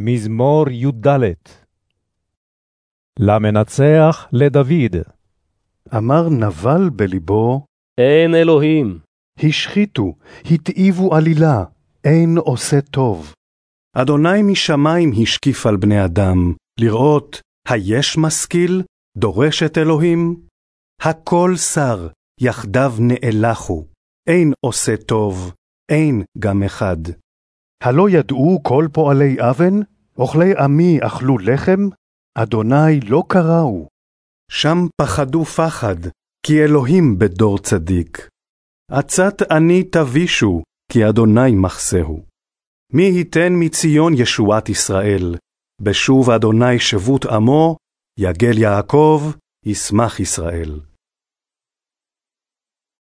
מזמור י"ד למנצח לדוד. אמר נבל בלבו, אין אלוהים. השחיתו, התאיבו עלילה, אין עושה טוב. אדוני משמיים השקיף על בני אדם, לראות, היש משכיל, דורש את אלוהים? הכל שר, יחדיו נאלחו, אין עושה טוב, אין גם אחד. הלא ידעו כל פועלי אבן? אוכלי עמי אכלו לחם? אדוני לא קראו. שם פחדו פחד, כי אלוהים בדור צדיק. עצת עני תבישו, כי אדוני מחסהו. מי ייתן מציון ישועת ישראל? בשוב אדוני שבות עמו, יגל יעקב, ישמח ישראל.